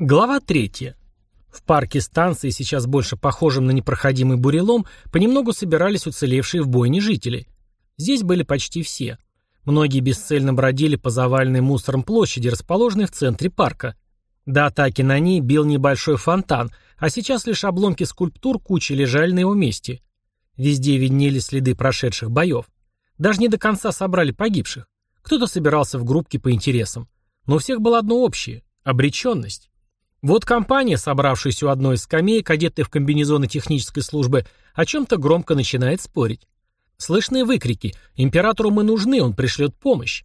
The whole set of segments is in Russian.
Глава третья. В парке станции, сейчас больше похожем на непроходимый бурелом, понемногу собирались уцелевшие в бойне жители. Здесь были почти все. Многие бесцельно бродили по заваленной мусором площади, расположенной в центре парка. До атаки на ней бил небольшой фонтан, а сейчас лишь обломки скульптур кучи лежали на его месте. Везде виднелись следы прошедших боев. Даже не до конца собрали погибших. Кто-то собирался в группки по интересам. Но у всех было одно общее – обреченность. Вот компания, собравшаяся у одной из скамеек, одетая в комбинезоны технической службы, о чем-то громко начинает спорить. Слышные выкрики «Императору мы нужны, он пришлет помощь».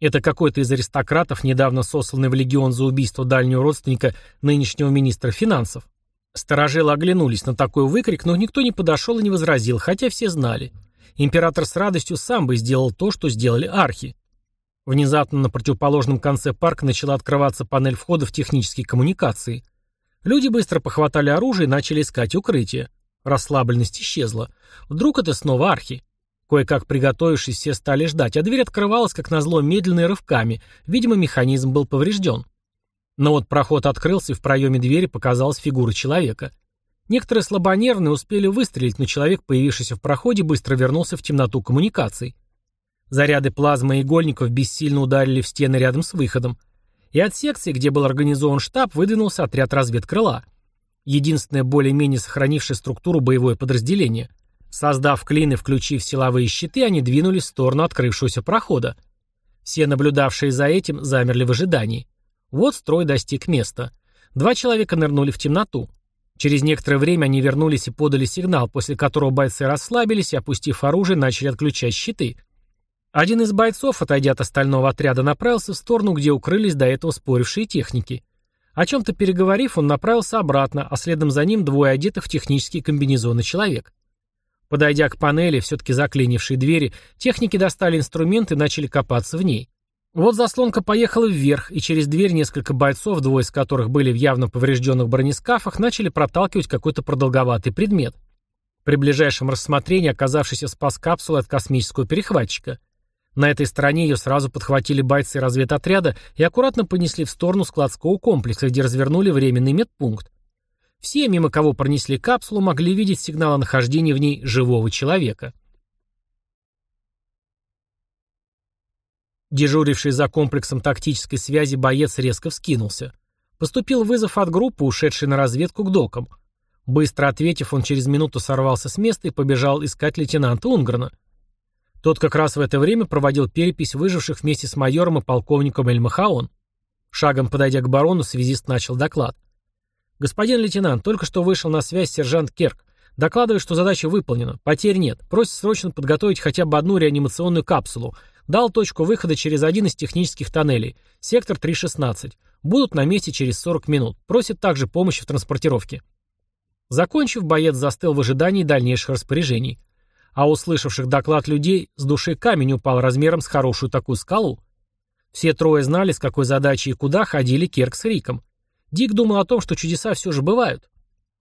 Это какой-то из аристократов, недавно сосланный в легион за убийство дальнего родственника нынешнего министра финансов. Сторожилы оглянулись на такой выкрик, но никто не подошел и не возразил, хотя все знали. Император с радостью сам бы сделал то, что сделали архи. Внезапно на противоположном конце парка начала открываться панель входа в технические коммуникации. Люди быстро похватали оружие и начали искать укрытие. Расслабленность исчезла. Вдруг это снова архи. Кое-как приготовившись, все стали ждать, а дверь открывалась, как назло, медленно и рывками. Видимо, механизм был поврежден. Но вот проход открылся, и в проеме двери показалась фигура человека. Некоторые слабонервные успели выстрелить, но человек, появившийся в проходе, быстро вернулся в темноту коммуникаций. Заряды плазмы и игольников бессильно ударили в стены рядом с выходом. И от секции, где был организован штаб, выдвинулся отряд разведкрыла. Единственное более-менее сохранившее структуру боевое подразделение. Создав клин включив силовые щиты, они двинулись в сторону открывшегося прохода. Все наблюдавшие за этим замерли в ожидании. Вот строй достиг места. Два человека нырнули в темноту. Через некоторое время они вернулись и подали сигнал, после которого бойцы расслабились и, опустив оружие, начали отключать щиты – один из бойцов, отойдя от остального отряда, направился в сторону, где укрылись до этого спорившие техники. О чем-то переговорив, он направился обратно, а следом за ним двое одетых в технические комбинезоны человек. Подойдя к панели, все-таки заклинившей двери, техники достали инструмент и начали копаться в ней. Вот заслонка поехала вверх, и через дверь несколько бойцов, двое из которых были в явно поврежденных бронескафах, начали проталкивать какой-то продолговатый предмет. При ближайшем рассмотрении оказавшийся спас капсулы от космического перехватчика – на этой стороне ее сразу подхватили бойцы разведотряда и аккуратно понесли в сторону складского комплекса, где развернули временный медпункт. Все, мимо кого пронесли капсулу, могли видеть сигнал о нахождении в ней живого человека. Дежуривший за комплексом тактической связи боец резко вскинулся. Поступил вызов от группы, ушедшей на разведку к докам. Быстро ответив, он через минуту сорвался с места и побежал искать лейтенанта Унграна. Тот как раз в это время проводил перепись выживших вместе с майором и полковником Эльмахаон. Шагом подойдя к барону, связист начал доклад. «Господин лейтенант, только что вышел на связь сержант Керк. Докладывает, что задача выполнена. Потерь нет. Просит срочно подготовить хотя бы одну реанимационную капсулу. Дал точку выхода через один из технических тоннелей. Сектор 316. Будут на месте через 40 минут. Просит также помощи в транспортировке». Закончив, боец застыл в ожидании дальнейших распоряжений а услышавших доклад людей с души камень упал размером с хорошую такую скалу. Все трое знали, с какой задачей и куда ходили Керк с Риком. Дик думал о том, что чудеса все же бывают.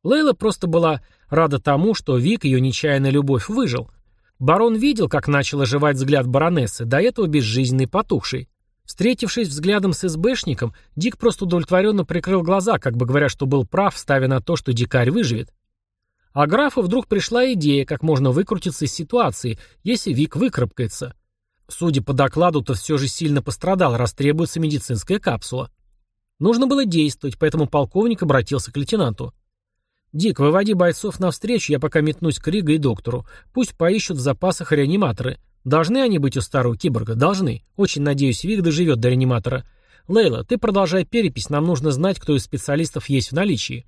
Лейла просто была рада тому, что Вик, ее нечаянная любовь, выжил. Барон видел, как начал оживать взгляд баронессы, до этого безжизненный потухший. Встретившись взглядом с СБшником, Дик просто удовлетворенно прикрыл глаза, как бы говоря, что был прав, ставя на то, что дикарь выживет. А графу вдруг пришла идея, как можно выкрутиться из ситуации, если Вик выкарабкается. Судя по докладу, то все же сильно пострадал, раз требуется медицинская капсула. Нужно было действовать, поэтому полковник обратился к лейтенанту. «Дик, выводи бойцов навстречу, я пока метнусь к Рига и доктору. Пусть поищут в запасах реаниматоры. Должны они быть у старого киборга? Должны. Очень надеюсь, Вик доживет до реаниматора. Лейла, ты продолжай перепись, нам нужно знать, кто из специалистов есть в наличии.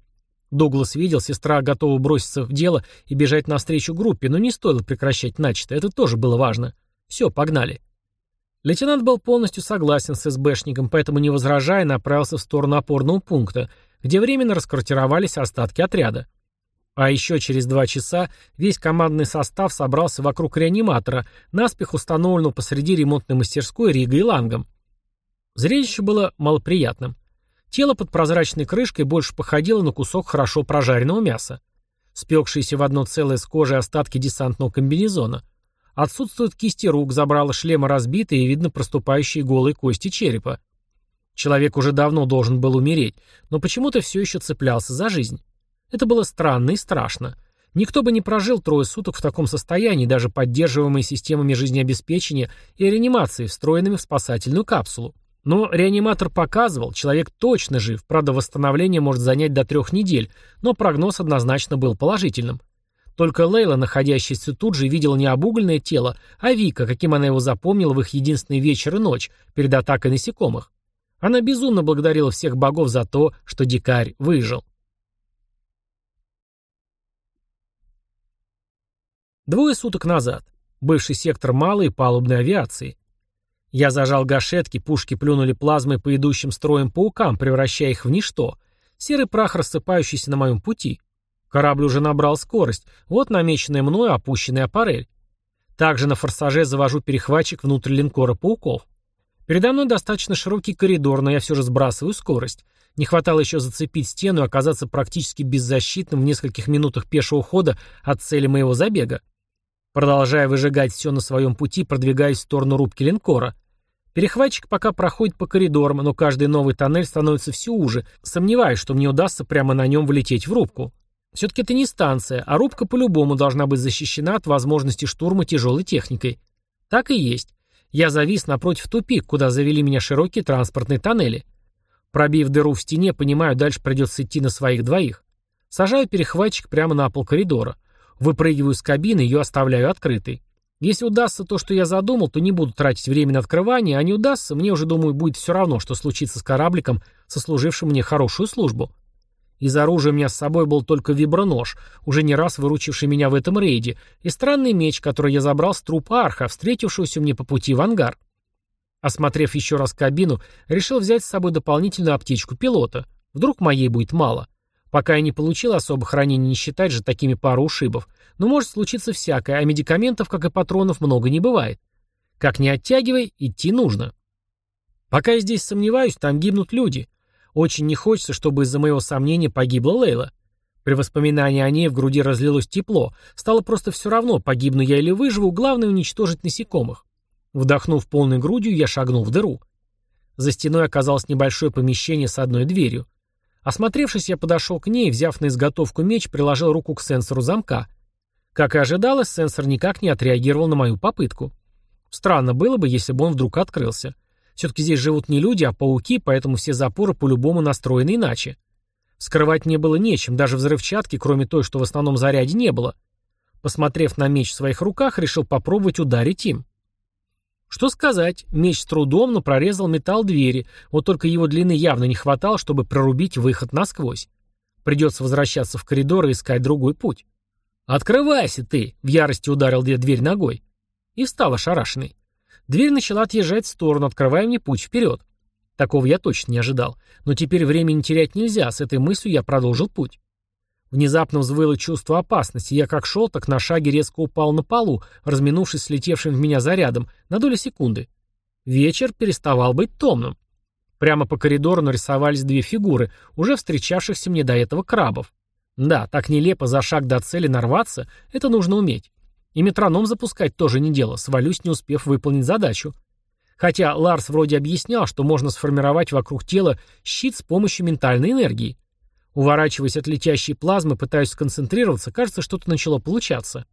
Дуглас видел, сестра готова броситься в дело и бежать навстречу группе, но не стоило прекращать начатое, это тоже было важно. Все, погнали. Лейтенант был полностью согласен с СБшником, поэтому, не возражая, направился в сторону опорного пункта, где временно расквартировались остатки отряда. А еще через два часа весь командный состав собрался вокруг реаниматора, наспех установленного посреди ремонтной мастерской Рига и Лангом. Зрелище было малоприятным. Тело под прозрачной крышкой больше походило на кусок хорошо прожаренного мяса. Спекшиеся в одно целое с кожей остатки десантного комбинезона. Отсутствуют кисти рук, забрало шлема разбитые и видно проступающие голые кости черепа. Человек уже давно должен был умереть, но почему-то все еще цеплялся за жизнь. Это было странно и страшно. Никто бы не прожил трое суток в таком состоянии, даже поддерживаемые системами жизнеобеспечения и реанимации, встроенными в спасательную капсулу. Но реаниматор показывал, человек точно жив, правда восстановление может занять до трех недель, но прогноз однозначно был положительным. Только Лейла, находящаяся тут же, видела не обугленное тело, а Вика, каким она его запомнила в их единственный вечер и ночь, перед атакой насекомых. Она безумно благодарила всех богов за то, что дикарь выжил. Двое суток назад. Бывший сектор малой палубной авиации. Я зажал гашетки, пушки плюнули плазмой по идущим строем паукам, превращая их в ничто. Серый прах, рассыпающийся на моем пути. Корабль уже набрал скорость. Вот намеченная мною опущенная аппарель. Также на форсаже завожу перехватчик внутрь линкора пауков. Передо мной достаточно широкий коридор, но я все же сбрасываю скорость. Не хватало еще зацепить стену и оказаться практически беззащитным в нескольких минутах пешего хода от цели моего забега. Продолжая выжигать все на своем пути, продвигаясь в сторону рубки линкора. Перехватчик пока проходит по коридорам, но каждый новый тоннель становится все уже, сомневаюсь, что мне удастся прямо на нем влететь в рубку. Все-таки это не станция, а рубка по-любому должна быть защищена от возможности штурма тяжелой техникой. Так и есть. Я завис напротив тупик, куда завели меня широкие транспортные тоннели. Пробив дыру в стене, понимаю, дальше придется идти на своих двоих. Сажаю перехватчик прямо на пол коридора. Выпрыгиваю с кабины, ее оставляю открытой. Если удастся то, что я задумал, то не буду тратить время на открывание, а не удастся, мне уже, думаю, будет все равно, что случится с корабликом, сослужившим мне хорошую службу. Из оружия у меня с собой был только вибронож, уже не раз выручивший меня в этом рейде, и странный меч, который я забрал с трупа арха, встретившегося мне по пути в ангар. Осмотрев еще раз кабину, решил взять с собой дополнительную аптечку пилота. Вдруг моей будет мало. Пока я не получил особых ранений, не считать же такими пару ушибов. Но может случиться всякое, а медикаментов, как и патронов, много не бывает. Как не оттягивай, идти нужно. Пока я здесь сомневаюсь, там гибнут люди. Очень не хочется, чтобы из-за моего сомнения погибла Лейла. При воспоминании о ней в груди разлилось тепло. Стало просто все равно, погибну я или выживу, главное уничтожить насекомых. Вдохнув полной грудью, я шагнул в дыру. За стеной оказалось небольшое помещение с одной дверью. Осмотревшись, я подошел к ней взяв на изготовку меч, приложил руку к сенсору замка. Как и ожидалось, сенсор никак не отреагировал на мою попытку. Странно было бы, если бы он вдруг открылся. Все-таки здесь живут не люди, а пауки, поэтому все запоры по-любому настроены иначе. Скрывать не было нечем, даже взрывчатки, кроме той, что в основном заряде, не было. Посмотрев на меч в своих руках, решил попробовать ударить им. Что сказать, меч с трудом, но прорезал металл двери, вот только его длины явно не хватало, чтобы прорубить выход насквозь. Придется возвращаться в коридор и искать другой путь. «Открывайся ты!» — в ярости ударил я дверь ногой. И встал ошарашенный. Дверь начала отъезжать в сторону, открывая мне путь вперед. Такого я точно не ожидал. Но теперь времени терять нельзя, с этой мыслью я продолжил путь. Внезапно взвыло чувство опасности. Я как шел, так на шаге резко упал на полу, разминувшись с летевшим в меня зарядом, на долю секунды. Вечер переставал быть томным. Прямо по коридору нарисовались две фигуры, уже встречавшихся мне до этого крабов. Да, так нелепо за шаг до цели нарваться, это нужно уметь. И метроном запускать тоже не дело, свалюсь, не успев выполнить задачу. Хотя Ларс вроде объяснял, что можно сформировать вокруг тела щит с помощью ментальной энергии. Уворачиваясь от летящей плазмы, пытаюсь сконцентрироваться, кажется, что-то начало получаться.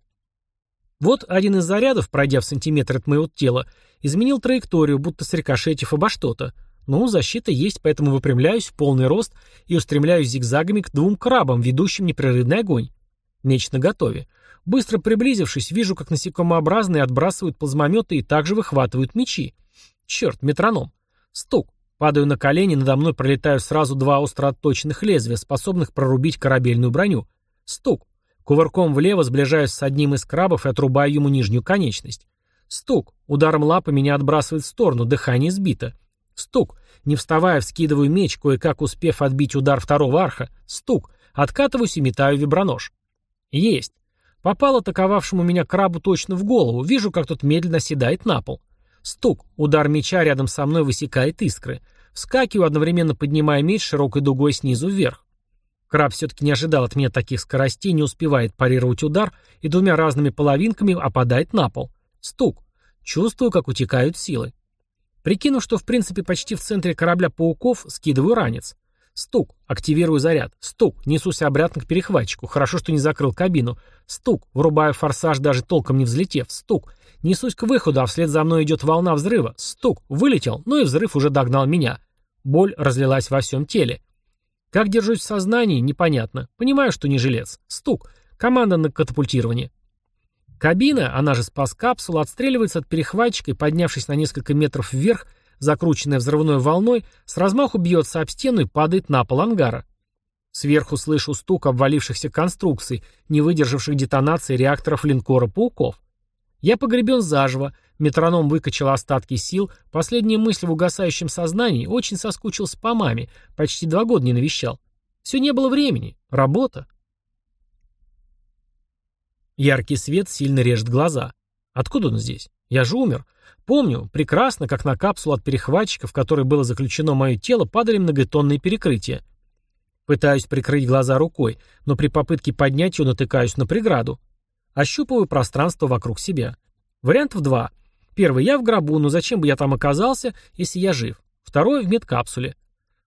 Вот один из зарядов, пройдя в сантиметр от моего тела, изменил траекторию, будто срикошетив обо что-то. Ну, защита есть, поэтому выпрямляюсь в полный рост и устремляюсь зигзагами к двум крабам, ведущим непрерывный огонь. Меч наготове. Быстро приблизившись, вижу, как насекомообразные отбрасывают плазмометы и также выхватывают мечи. Черт, метроном. Стук. Падаю на колени, надо мной пролетают сразу два остро лезвия, способных прорубить корабельную броню. Стук. Кувырком влево сближаюсь с одним из крабов и отрубаю ему нижнюю конечность. Стук. Ударом лапы меня отбрасывает в сторону, дыхание сбито. Стук. Не вставая, вскидываю меч, кое-как успев отбить удар второго арха. Стук. Откатываюсь и метаю вибронож. Есть. Попал атаковавшему меня крабу точно в голову. Вижу, как тот медленно седает на пол. Стук. Удар меча рядом со мной высекает искры. Вскакиваю, одновременно поднимая меч широкой дугой снизу вверх. Краб все-таки не ожидал от меня таких скоростей, не успевает парировать удар и двумя разными половинками опадает на пол. Стук. Чувствую, как утекают силы. Прикинув, что в принципе почти в центре корабля пауков, скидываю ранец. Стук. Активирую заряд. Стук. Несусь обратно к перехватчику. Хорошо, что не закрыл кабину. Стук. Врубаю форсаж, даже толком не взлетев. Стук. Несусь к выходу, а вслед за мной идет волна взрыва. Стук. Вылетел, но и взрыв уже догнал меня. Боль разлилась во всем теле. Как держусь в сознании, непонятно. Понимаю, что не жилец. Стук. Команда на катапультирование. Кабина, она же спас-капсула, отстреливается от перехватчика и, поднявшись на несколько метров вверх, закрученная взрывной волной, с размаху бьется об стену и падает на пол ангара. Сверху слышу стук обвалившихся конструкций, не выдержавших детонации реакторов линкора «Пауков». Я погребен заживо, метроном выкачал остатки сил, последняя мысль в угасающем сознании, очень соскучился по маме, почти два года не навещал. Все не было времени, работа. Яркий свет сильно режет глаза. Откуда он здесь? Я же умер. Помню, прекрасно, как на капсулу от перехватчика, в которой было заключено мое тело, падали многотонные перекрытия. Пытаюсь прикрыть глаза рукой, но при попытке поднять ее натыкаюсь на преграду. Ощупываю пространство вокруг себя. Вариантов два. Первый, я в гробу, но зачем бы я там оказался, если я жив? Второй, в медкапсуле.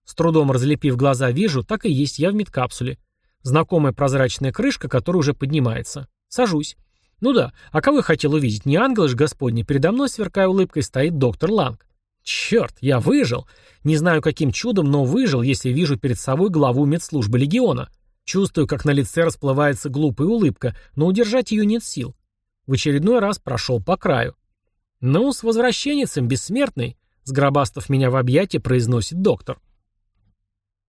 С трудом разлепив глаза, вижу, так и есть я в медкапсуле. Знакомая прозрачная крышка, которая уже поднимается. Сажусь. Ну да, а кого я хотел увидеть? Не ангел же господний. Передо мной, сверкая улыбкой, стоит доктор Ланг. Черт, я выжил. Не знаю, каким чудом, но выжил, если вижу перед собой главу медслужбы легиона. Чувствую, как на лице расплывается глупая улыбка, но удержать ее нет сил. В очередной раз прошел по краю. «Ну, с возвращенецем, бессмертный!» Сгробастав меня в объятия, произносит доктор.